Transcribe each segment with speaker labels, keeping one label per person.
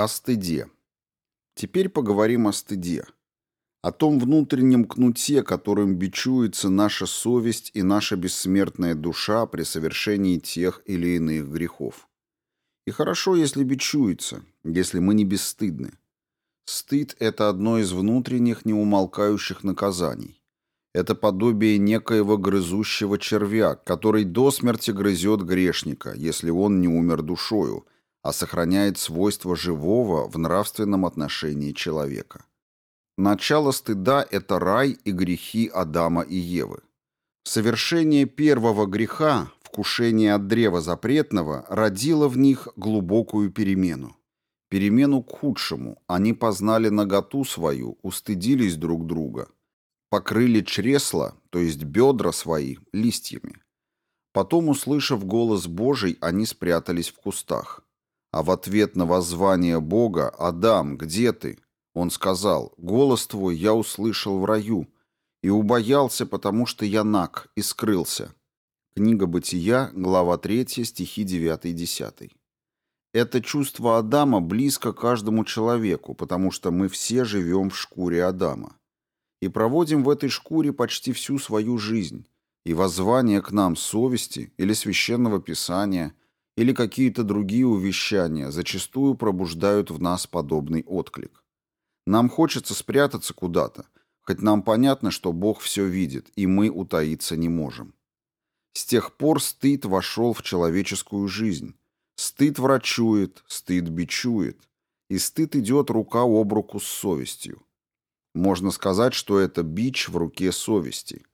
Speaker 1: О стыде. Теперь поговорим о стыде. О том внутреннем кнуте, которым бичуется наша совесть и наша бессмертная душа при совершении тех или иных грехов. И хорошо, если бичуется, если мы не бесстыдны. Стыд – это одно из внутренних неумолкающих наказаний. Это подобие некоего грызущего червя, который до смерти грызет грешника, если он не умер душою, а сохраняет свойства живого в нравственном отношении человека. Начало стыда – это рай и грехи Адама и Евы. Совершение первого греха, вкушение от древа запретного, родило в них глубокую перемену. Перемену к худшему. Они познали наготу свою, устыдились друг друга. Покрыли чресла, то есть бедра свои, листьями. Потом, услышав голос Божий, они спрятались в кустах. А в ответ на воззвание Бога «Адам, где ты?» Он сказал, «Голос твой я услышал в раю, и убоялся, потому что я наг, и скрылся». Книга Бытия, глава 3, стихи 9 и 10. Это чувство Адама близко каждому человеку, потому что мы все живем в шкуре Адама. И проводим в этой шкуре почти всю свою жизнь. И воззвание к нам совести или священного писания или какие-то другие увещания зачастую пробуждают в нас подобный отклик. Нам хочется спрятаться куда-то, хоть нам понятно, что Бог все видит, и мы утаиться не можем. С тех пор стыд вошел в человеческую жизнь. Стыд врачует, стыд бичует, и стыд идет рука об руку с совестью. Можно сказать, что это бич в руке совести.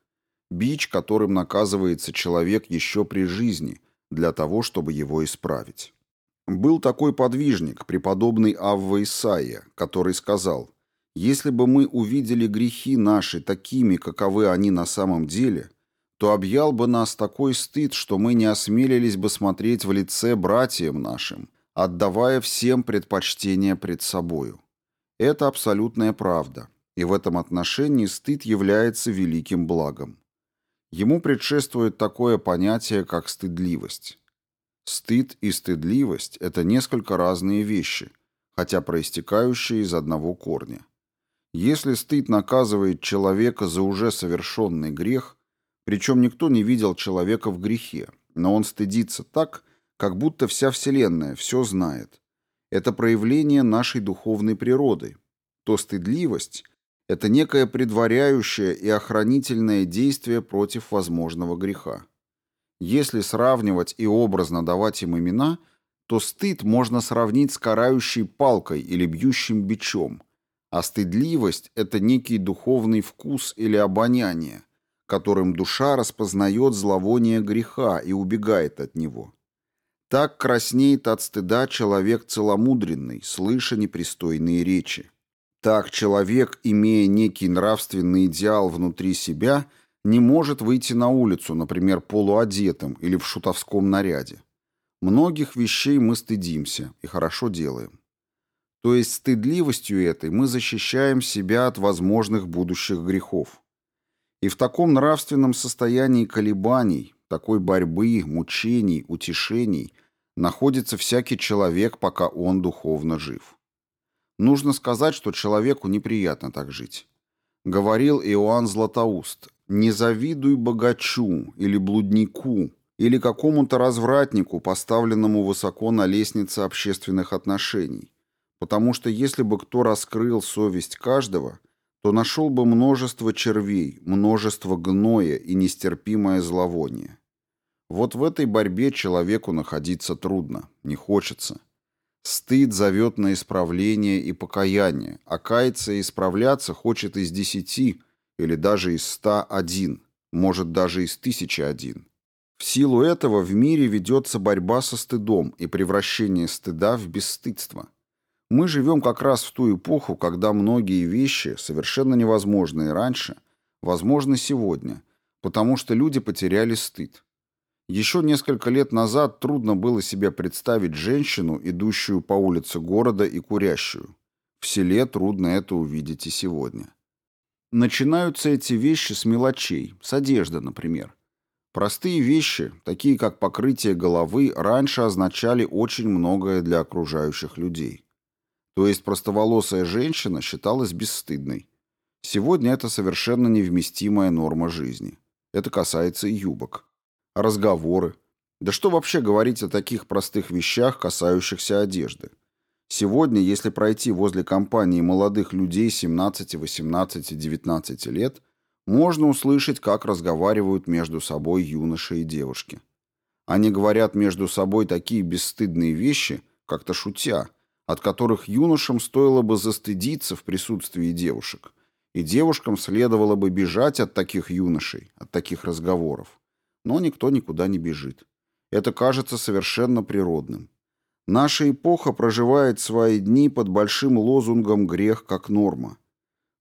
Speaker 1: Бич, которым наказывается человек еще при жизни, для того, чтобы его исправить. Был такой подвижник, преподобный Авва Исаия, который сказал, «Если бы мы увидели грехи наши такими, каковы они на самом деле, то объял бы нас такой стыд, что мы не осмелились бы смотреть в лице братьям нашим, отдавая всем предпочтение пред собою». Это абсолютная правда, и в этом отношении стыд является великим благом. Ему предшествует такое понятие, как стыдливость. Стыд и стыдливость – это несколько разные вещи, хотя проистекающие из одного корня. Если стыд наказывает человека за уже совершенный грех, причем никто не видел человека в грехе, но он стыдится так, как будто вся Вселенная все знает. Это проявление нашей духовной природы. То стыдливость – это некое предваряющее и охранительное действие против возможного греха. Если сравнивать и образно давать им имена, то стыд можно сравнить с карающей палкой или бьющим бичом, а стыдливость – это некий духовный вкус или обоняние, которым душа распознает зловоние греха и убегает от него. Так краснеет от стыда человек целомудренный, слыша непристойные речи. Так человек, имея некий нравственный идеал внутри себя – не может выйти на улицу, например, полуодетым или в шутовском наряде. Многих вещей мы стыдимся и хорошо делаем. То есть стыдливостью этой мы защищаем себя от возможных будущих грехов. И в таком нравственном состоянии колебаний, такой борьбы, мучений, утешений находится всякий человек, пока он духовно жив. Нужно сказать, что человеку неприятно так жить. Говорил Иоанн Златоуст, не завидуй богачу или блуднику, или какому-то развратнику, поставленному высоко на лестнице общественных отношений, потому что если бы кто раскрыл совесть каждого, то нашел бы множество червей, множество гноя и нестерпимое зловоние. Вот в этой борьбе человеку находиться трудно, не хочется. Стыд зовет на исправление и покаяние, а каяться и исправляться хочет из десяти, или даже из 101, может даже из 1001. В силу этого в мире ведется борьба со стыдом и превращение стыда в бесстыдство. Мы живем как раз в ту эпоху, когда многие вещи, совершенно невозможные раньше, возможны сегодня, потому что люди потеряли стыд. Еще несколько лет назад трудно было себе представить женщину, идущую по улице города и курящую. В селе трудно это увидеть и сегодня. Начинаются эти вещи с мелочей, с одежды, например. Простые вещи, такие как покрытие головы, раньше означали очень многое для окружающих людей. То есть простоволосая женщина считалась бесстыдной. Сегодня это совершенно невместимая норма жизни. Это касается и юбок. Разговоры. Да что вообще говорить о таких простых вещах, касающихся одежды? Сегодня, если пройти возле компании молодых людей 17, 18, 19 лет, можно услышать, как разговаривают между собой юноши и девушки. Они говорят между собой такие бесстыдные вещи, как-то шутя, от которых юношам стоило бы застыдиться в присутствии девушек, и девушкам следовало бы бежать от таких юношей, от таких разговоров. Но никто никуда не бежит. Это кажется совершенно природным. Наша эпоха проживает свои дни под большим лозунгом «грех как норма».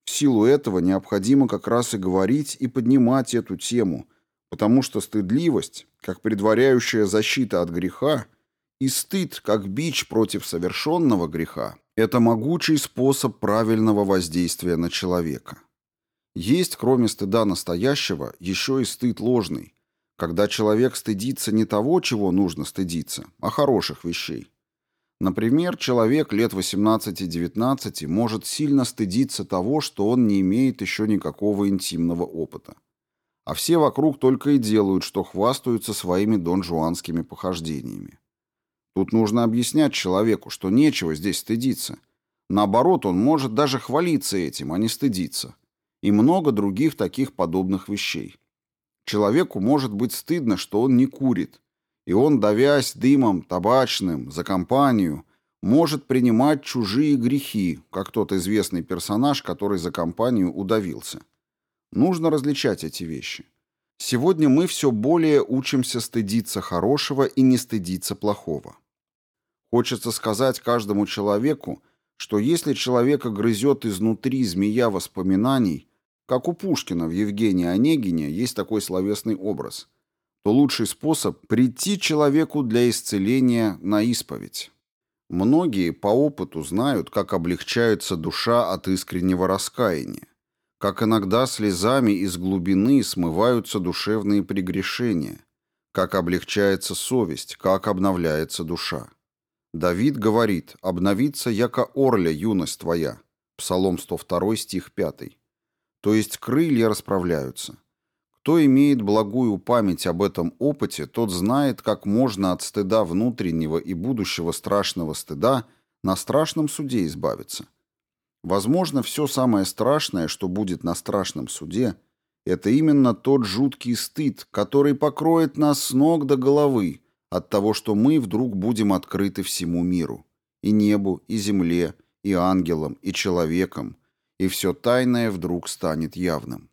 Speaker 1: В силу этого необходимо как раз и говорить и поднимать эту тему, потому что стыдливость, как предваряющая защита от греха, и стыд, как бич против совершенного греха, это могучий способ правильного воздействия на человека. Есть, кроме стыда настоящего, еще и стыд ложный, когда человек стыдится не того, чего нужно стыдиться, а хороших вещей. Например, человек лет 18-19 может сильно стыдиться того, что он не имеет еще никакого интимного опыта. А все вокруг только и делают, что хвастаются своими донжуанскими похождениями. Тут нужно объяснять человеку, что нечего здесь стыдиться. Наоборот, он может даже хвалиться этим, а не стыдиться. И много других таких подобных вещей. Человеку может быть стыдно, что он не курит, и он, давясь дымом табачным за компанию, может принимать чужие грехи, как тот известный персонаж, который за компанию удавился. Нужно различать эти вещи. Сегодня мы все более учимся стыдиться хорошего и не стыдиться плохого. Хочется сказать каждому человеку, что если человека грызет изнутри змея воспоминаний, как у Пушкина в Евгении Онегине есть такой словесный образ – то лучший способ – прийти человеку для исцеления на исповедь. Многие по опыту знают, как облегчается душа от искреннего раскаяния, как иногда слезами из глубины смываются душевные прегрешения, как облегчается совесть, как обновляется душа. Давид говорит «обновится яко орля юность твоя» Псалом 102 стих 5. То есть крылья расправляются. Кто имеет благую память об этом опыте, тот знает, как можно от стыда внутреннего и будущего страшного стыда на страшном суде избавиться. Возможно, все самое страшное, что будет на страшном суде, это именно тот жуткий стыд, который покроет нас с ног до головы от того, что мы вдруг будем открыты всему миру, и небу, и земле, и ангелам, и человекам, и все тайное вдруг станет явным.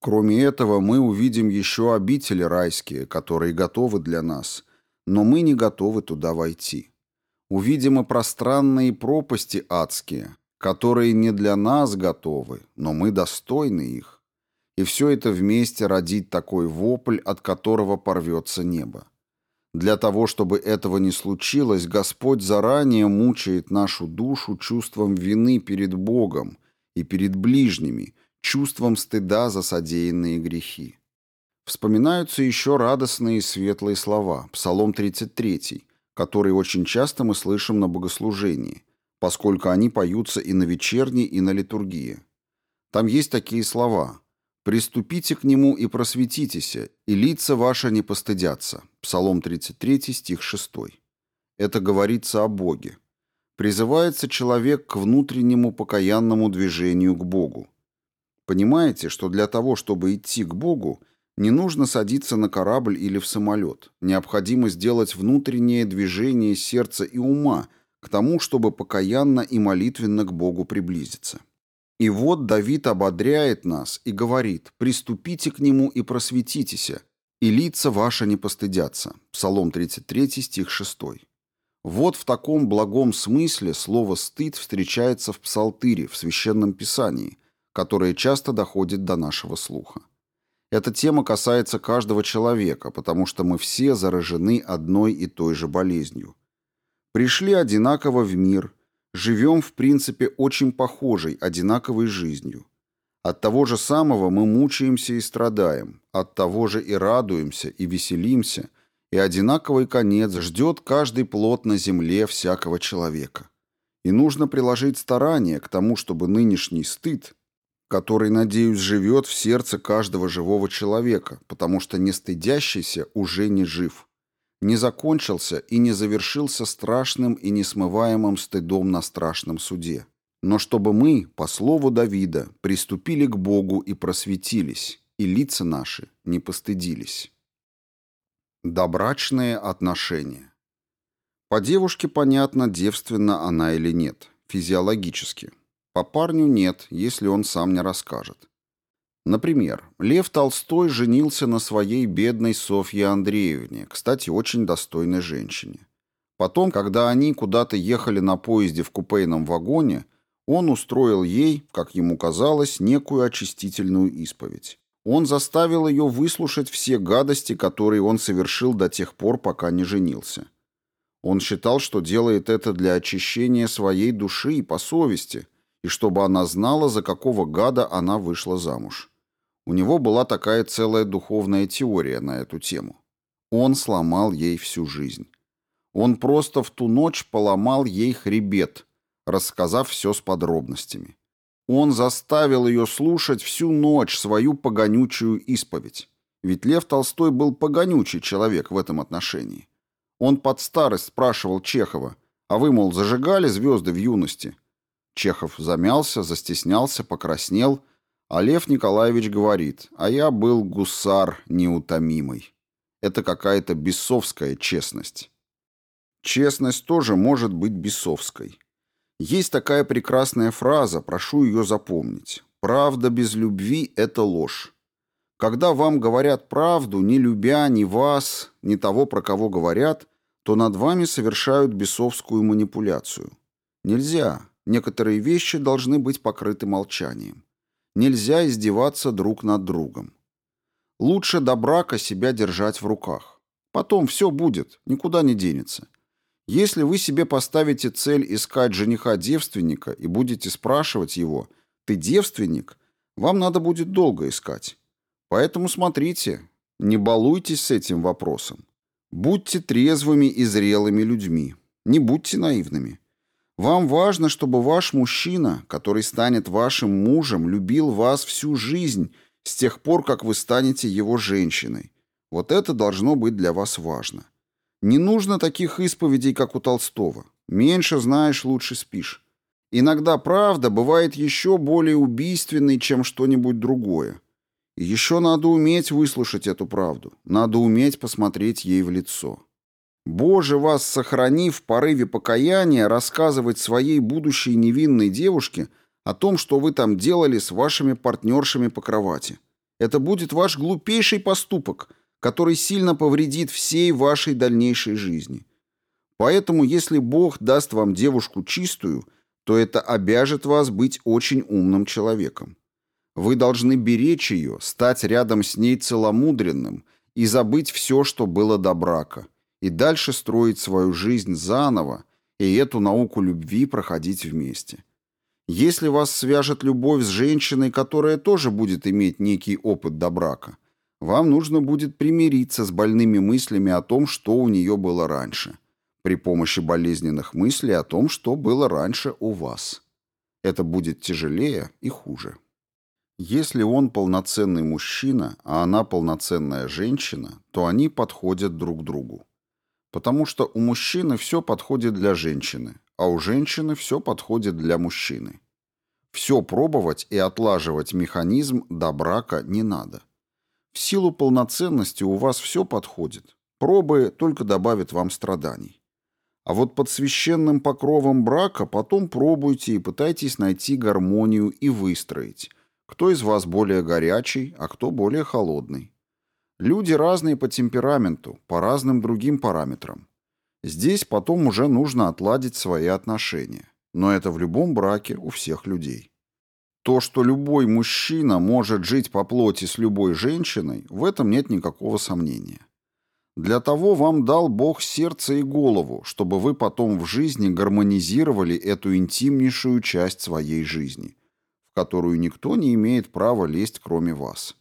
Speaker 1: Кроме этого, мы увидим еще обители райские, которые готовы для нас, но мы не готовы туда войти. Увидим и пространные пропасти адские, которые не для нас готовы, но мы достойны их. И все это вместе родит такой вопль, от которого порвется небо. Для того, чтобы этого не случилось, Господь заранее мучает нашу душу чувством вины перед Богом и перед ближними – чувством стыда за содеянные грехи. Вспоминаются еще радостные и светлые слова, Псалом 33, которые очень часто мы слышим на богослужении, поскольку они поются и на вечерней, и на литургии. Там есть такие слова «Приступите к нему и просветитесь, и лица ваши не постыдятся» Псалом 33, стих 6. Это говорится о Боге. Призывается человек к внутреннему покаянному движению к Богу. Понимаете, что для того, чтобы идти к Богу, не нужно садиться на корабль или в самолет. Необходимо сделать внутреннее движение сердца и ума к тому, чтобы покаянно и молитвенно к Богу приблизиться. И вот Давид ободряет нас и говорит «Приступите к нему и просветитесь, и лица ваши не постыдятся». Псалом 33, стих 6. Вот в таком благом смысле слово «стыд» встречается в Псалтыре, в Священном Писании – которое часто доходит до нашего слуха. Эта тема касается каждого человека, потому что мы все заражены одной и той же болезнью. Пришли одинаково в мир, живем в принципе очень похожей, одинаковой жизнью. От того же самого мы мучаемся и страдаем, от того же и радуемся, и веселимся, и одинаковый конец ждет каждый плод на земле всякого человека. И нужно приложить старание к тому, чтобы нынешний стыд, который, надеюсь, живет в сердце каждого живого человека, потому что не стыдящийся уже не жив, не закончился и не завершился страшным и несмываемым стыдом на страшном суде. Но чтобы мы, по слову Давида, приступили к Богу и просветились, и лица наши не постыдились. Добрачные отношения. По девушке понятно, девственна она или нет, физиологически. По парню нет, если он сам не расскажет. Например, Лев Толстой женился на своей бедной Софье Андреевне, кстати, очень достойной женщине. Потом, когда они куда-то ехали на поезде в купейном вагоне, он устроил ей, как ему казалось, некую очистительную исповедь. Он заставил ее выслушать все гадости, которые он совершил до тех пор, пока не женился. Он считал, что делает это для очищения своей души и по совести, и чтобы она знала, за какого гада она вышла замуж. У него была такая целая духовная теория на эту тему. Он сломал ей всю жизнь. Он просто в ту ночь поломал ей хребет, рассказав все с подробностями. Он заставил ее слушать всю ночь свою погонючую исповедь. Ведь Лев Толстой был погонючий человек в этом отношении. Он под старость спрашивал Чехова, а вы, мол, зажигали звезды в юности? Чехов замялся, застеснялся, покраснел, а Лев Николаевич говорит, а я был гусар неутомимый. Это какая-то бесовская честность. Честность тоже может быть бесовской. Есть такая прекрасная фраза, прошу ее запомнить. «Правда без любви – это ложь». Когда вам говорят правду, не любя ни вас, ни того, про кого говорят, то над вами совершают бесовскую манипуляцию. Нельзя. Некоторые вещи должны быть покрыты молчанием. Нельзя издеваться друг над другом. Лучше до брака себя держать в руках. Потом все будет, никуда не денется. Если вы себе поставите цель искать жениха-девственника и будете спрашивать его «ты девственник?», вам надо будет долго искать. Поэтому смотрите, не балуйтесь с этим вопросом. Будьте трезвыми и зрелыми людьми. Не будьте наивными. Вам важно, чтобы ваш мужчина, который станет вашим мужем, любил вас всю жизнь с тех пор, как вы станете его женщиной. Вот это должно быть для вас важно. Не нужно таких исповедей, как у Толстого. Меньше знаешь, лучше спишь. Иногда правда бывает еще более убийственной, чем что-нибудь другое. И еще надо уметь выслушать эту правду. Надо уметь посмотреть ей в лицо. Боже, вас сохрани в порыве покаяния рассказывать своей будущей невинной девушке о том, что вы там делали с вашими партнершами по кровати. Это будет ваш глупейший поступок – который сильно повредит всей вашей дальнейшей жизни. Поэтому, если Бог даст вам девушку чистую, то это обяжет вас быть очень умным человеком. Вы должны беречь ее, стать рядом с ней целомудренным и забыть все, что было до брака, и дальше строить свою жизнь заново и эту науку любви проходить вместе. Если вас свяжет любовь с женщиной, которая тоже будет иметь некий опыт до брака – вам нужно будет примириться с больными мыслями о том, что у нее было раньше, при помощи болезненных мыслей о том, что было раньше у вас. Это будет тяжелее и хуже. Если он полноценный мужчина, а она полноценная женщина, то они подходят друг другу. Потому что у мужчины все подходит для женщины, а у женщины все подходит для мужчины. Все пробовать и отлаживать механизм до брака не надо. В силу полноценности у вас все подходит. Пробы только добавят вам страданий. А вот под священным покровом брака потом пробуйте и пытайтесь найти гармонию и выстроить, кто из вас более горячий, а кто более холодный. Люди разные по темпераменту, по разным другим параметрам. Здесь потом уже нужно отладить свои отношения. Но это в любом браке у всех людей. То, что любой мужчина может жить по плоти с любой женщиной, в этом нет никакого сомнения. Для того вам дал Бог сердце и голову, чтобы вы потом в жизни гармонизировали эту интимнейшую часть своей жизни, в которую никто не имеет права лезть, кроме вас.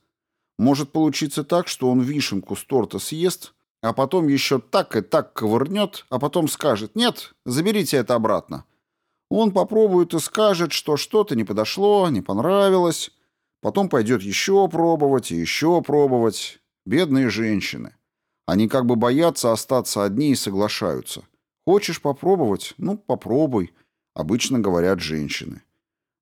Speaker 1: Может получиться так, что он вишенку с торта съест, а потом еще так и так ковырнет, а потом скажет «Нет, заберите это обратно». Он попробует и скажет, что что-то не подошло, не понравилось. Потом пойдет еще пробовать и еще пробовать. Бедные женщины. Они как бы боятся остаться одни и соглашаются. Хочешь попробовать? Ну, попробуй. Обычно говорят женщины.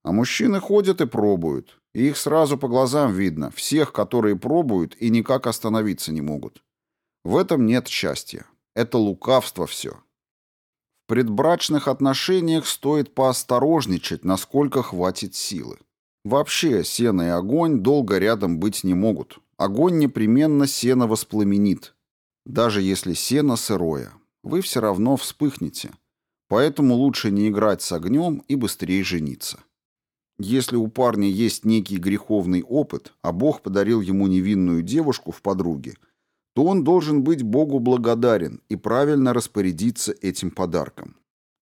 Speaker 1: А мужчины ходят и пробуют. И их сразу по глазам видно. Всех, которые пробуют и никак остановиться не могут. В этом нет счастья. Это лукавство все. Предбрачных отношениях стоит поосторожничать, насколько хватит силы. Вообще, сено и огонь долго рядом быть не могут. Огонь непременно сено воспламенит. Даже если сено сырое, вы все равно вспыхнете. Поэтому лучше не играть с огнем и быстрее жениться. Если у парня есть некий греховный опыт, а Бог подарил ему невинную девушку в подруге, то он должен быть Богу благодарен и правильно распорядиться этим подарком.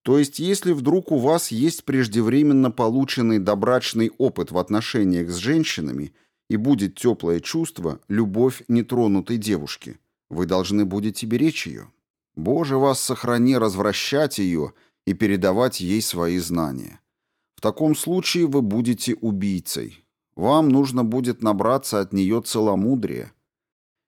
Speaker 1: То есть, если вдруг у вас есть преждевременно полученный добрачный опыт в отношениях с женщинами и будет теплое чувство, любовь нетронутой девушки, вы должны будете беречь ее. Боже вас сохрани развращать ее и передавать ей свои знания. В таком случае вы будете убийцей. Вам нужно будет набраться от нее целомудрия.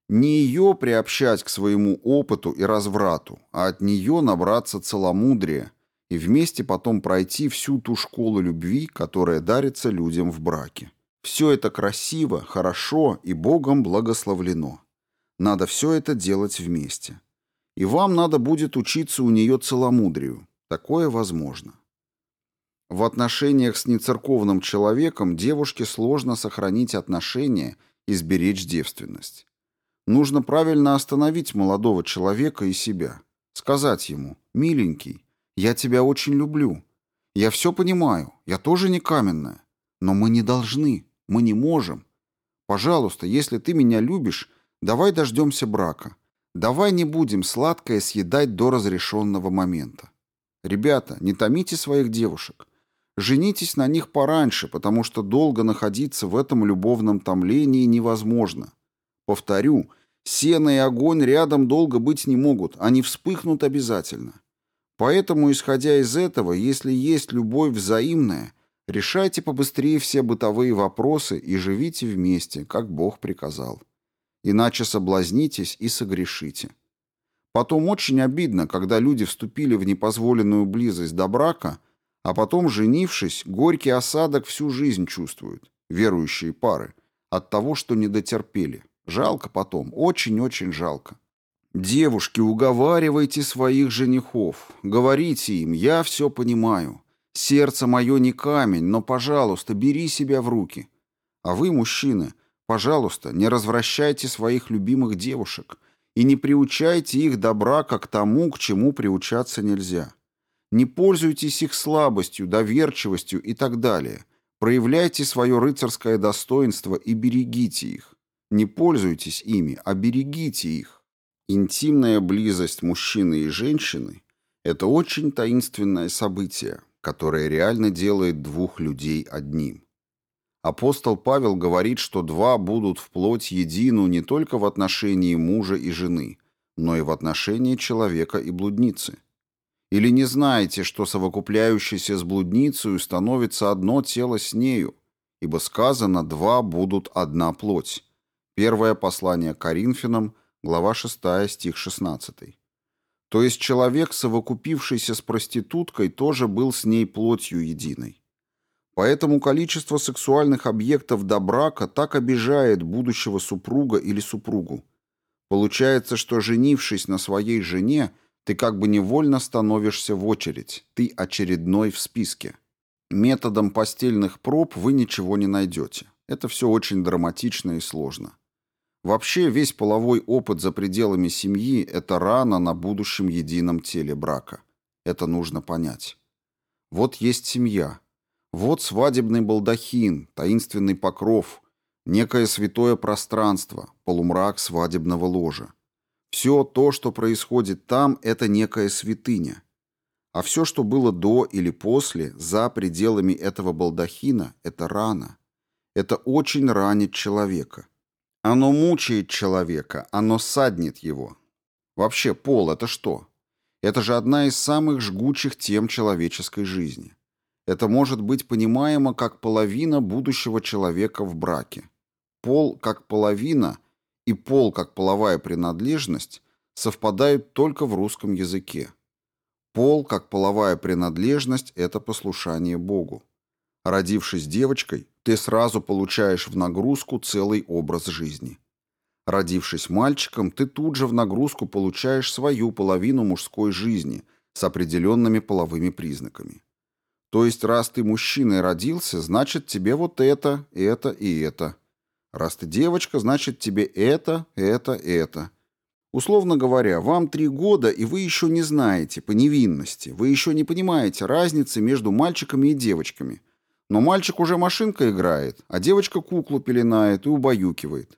Speaker 1: Не ее приобщать к своему опыту и разврату, а от нее набраться целомудрия – и вместе потом пройти всю ту школу любви, которая дарится людям в браке. Все это красиво, хорошо и Богом благословлено. Надо все это делать вместе. И вам надо будет учиться у нее целомудрию. Такое возможно. В отношениях с нецерковным человеком девушке сложно сохранить отношения и сберечь девственность. Нужно правильно остановить молодого человека и себя. Сказать ему «Миленький, я тебя очень люблю. Я все понимаю, я тоже не каменная. Но мы не должны, мы не можем. Пожалуйста, если ты меня любишь, давай дождемся брака. Давай не будем сладкое съедать до разрешенного момента. Ребята, не томите своих девушек. Женитесь на них пораньше, потому что долго находиться в этом любовном томлении невозможно. Повторю, сено и огонь рядом долго быть не могут, они вспыхнут обязательно. Поэтому, исходя из этого, если есть любовь взаимная, решайте побыстрее все бытовые вопросы и живите вместе, как Бог приказал. Иначе соблазнитесь и согрешите. Потом очень обидно, когда люди вступили в непозволенную близость до брака, а потом, женившись, горький осадок всю жизнь чувствуют, верующие пары, от того, что не дотерпели. Жалко потом, очень-очень жалко. Девушки, уговаривайте своих женихов. Говорите им, я все понимаю. Сердце мое не камень, но, пожалуйста, бери себя в руки. А вы, мужчины, пожалуйста, не развращайте своих любимых девушек и не приучайте их до брака к тому, к чему приучаться нельзя. Не пользуйтесь их слабостью, доверчивостью и так далее. Проявляйте свое рыцарское достоинство и берегите их. Не пользуйтесь ими, а берегите их. Интимная близость мужчины и женщины – это очень таинственное событие, которое реально делает двух людей одним. Апостол Павел говорит, что два будут вплоть едину не только в отношении мужа и жены, но и в отношении человека и блудницы. Или не знаете, что совокупляющийся с блудницей становится одно тело с нею, ибо сказано «два будут одна плоть». Первое послание Коринфянам – Глава 6, стих 16. То есть человек, совокупившийся с проституткой, тоже был с ней плотью единой. Поэтому количество сексуальных объектов до брака так обижает будущего супруга или супругу. Получается, что женившись на своей жене, ты как бы невольно становишься в очередь, ты очередной в списке. Методом постельных проб вы ничего не найдете. Это все очень драматично и сложно. Вообще весь половой опыт за пределами семьи – это рана на будущем едином теле брака. Это нужно понять. Вот есть семья. Вот свадебный балдахин, таинственный покров, некое святое пространство, полумрак свадебного ложа. Все то, что происходит там, это некая святыня. А все, что было до или после, за пределами этого балдахина, это рана. Это очень ранит человека. Оно мучает человека, оно саднит его. Вообще, пол — это что? Это же одна из самых жгучих тем человеческой жизни. Это может быть понимаемо как половина будущего человека в браке. Пол как половина и пол как половая принадлежность совпадают только в русском языке. Пол как половая принадлежность – это послушание Богу. Родившись девочкой, ты сразу получаешь в нагрузку целый образ жизни. Родившись мальчиком, ты тут же в нагрузку получаешь свою половину мужской жизни с определенными половыми признаками. То есть, раз ты мужчиной родился, значит тебе вот это, это и это. Раз ты девочка, значит тебе это, это, это. Условно говоря, вам три года, и вы еще не знаете по невинности, вы еще не понимаете разницы между мальчиками и девочками. Но мальчик уже машинка играет, а девочка куклу пеленает и убаюкивает.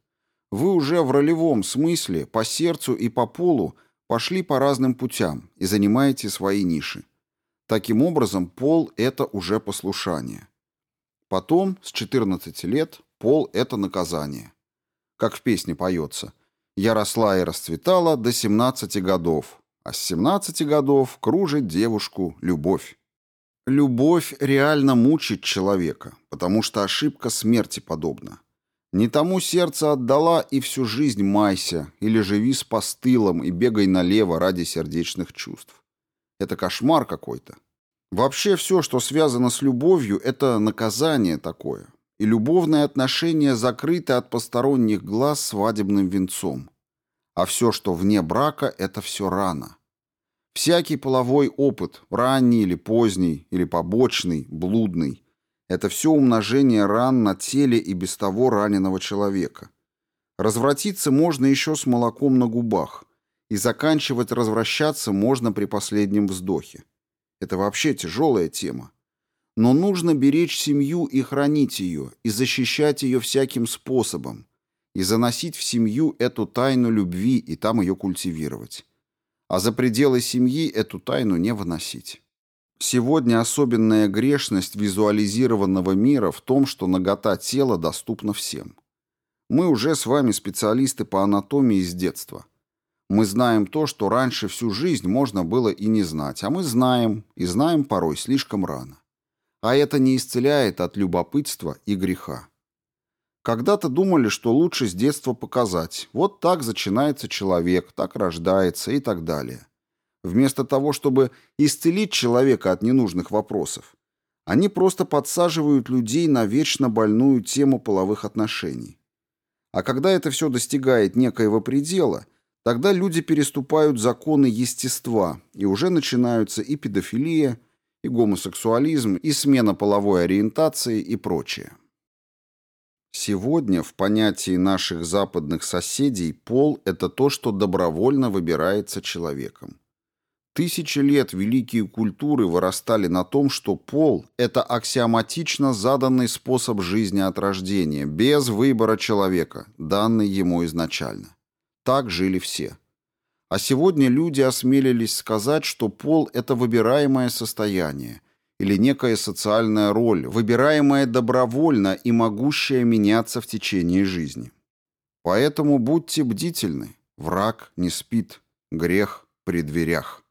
Speaker 1: Вы уже в ролевом смысле, по сердцу и по полу пошли по разным путям и занимаете свои ниши. Таким образом, пол – это уже послушание. Потом, с 14 лет, пол – это наказание. Как в песне поется «Я росла и расцветала до 17 годов, а с 17 годов кружит девушку любовь». Любовь реально мучит человека, потому что ошибка смерти подобна. Не тому сердце отдала и всю жизнь майся, или живи с постылом и бегай налево ради сердечных чувств. Это кошмар какой-то. Вообще все, что связано с любовью, это наказание такое. И любовные отношения закрыты от посторонних глаз свадебным венцом. А все, что вне брака, это все рано. Всякий половой опыт, ранний или поздний, или побочный, блудный, это все умножение ран на теле и без того раненого человека. Развратиться можно еще с молоком на губах, и заканчивать развращаться можно при последнем вздохе. Это вообще тяжелая тема. Но нужно беречь семью и хранить ее, и защищать ее всяким способом, и заносить в семью эту тайну любви и там ее культивировать. А за пределы семьи эту тайну не выносить. Сегодня особенная грешность визуализированного мира в том, что нагота тела доступна всем. Мы уже с вами специалисты по анатомии с детства. Мы знаем то, что раньше всю жизнь можно было и не знать, а мы знаем, и знаем порой слишком рано. А это не исцеляет от любопытства и греха. Когда-то думали, что лучше с детства показать. Вот так зачинается человек, так рождается и так далее вместо того, чтобы исцелить человека от ненужных вопросов. Они просто подсаживают людей на вечно больную тему половых отношений. А когда это все достигает некоего предела, тогда люди переступают законы естества, и уже начинаются и педофилия, и гомосексуализм, и смена половой ориентации и прочее. Сегодня в понятии наших западных соседей пол – это то, что добровольно выбирается человеком. Тысячи лет великие культуры вырастали на том, что пол – это аксиоматично заданный способ жизни от рождения, без выбора человека, данный ему изначально. Так жили все. А сегодня люди осмелились сказать, что пол – это выбираемое состояние или некая социальная роль, выбираемая добровольно и могущая меняться в течение жизни. Поэтому будьте бдительны. Враг не спит, грех при дверях.